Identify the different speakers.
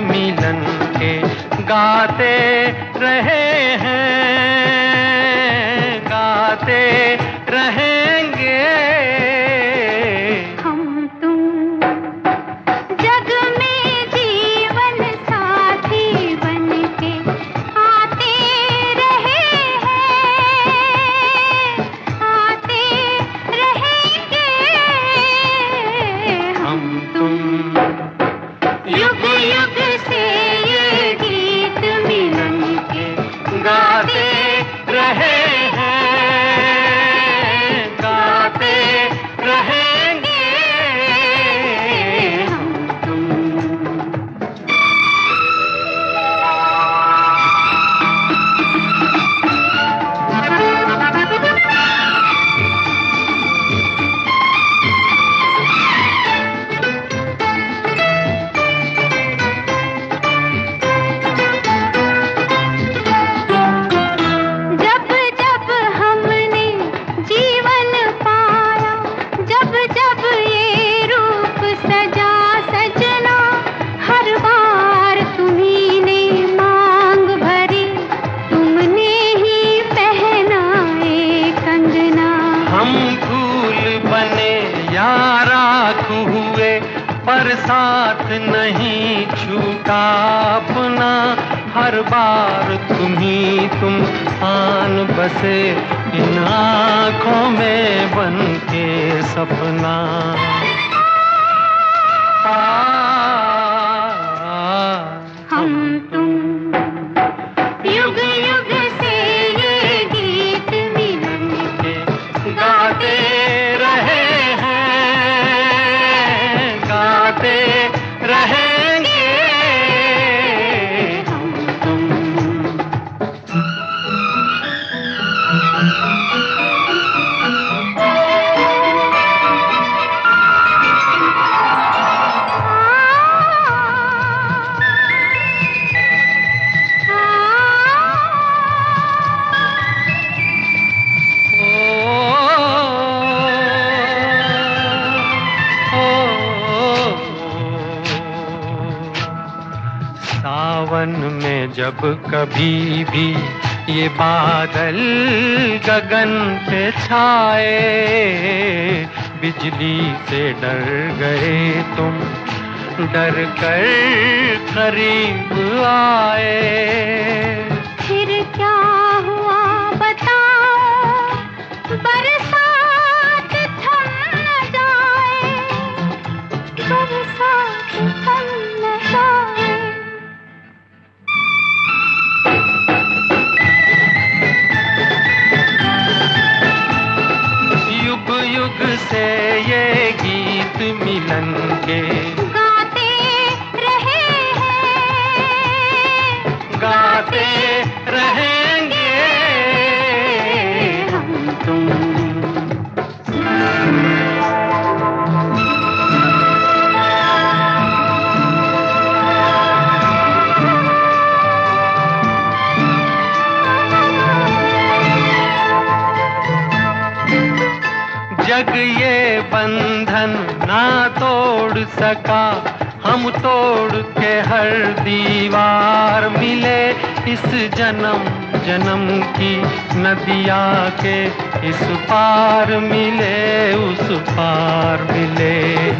Speaker 1: मिलन के
Speaker 2: गाते रहे हैं गाते रहेंगे। बने या राख हुए पर साथ नहीं छूटा अपना। हर बार तुम्ही तुम आन बसे इन आँखों में बन के सपना। आ, सावन में जब कभी भी ये बादल गगन पे छाए, बिजली से डर गए तुम, डर कर करीब आए। मिलन सका। हम तोड़ के हर दीवार मिले इस जन्म जन्म की नदिया के। इस पार मिले, उस पार मिले।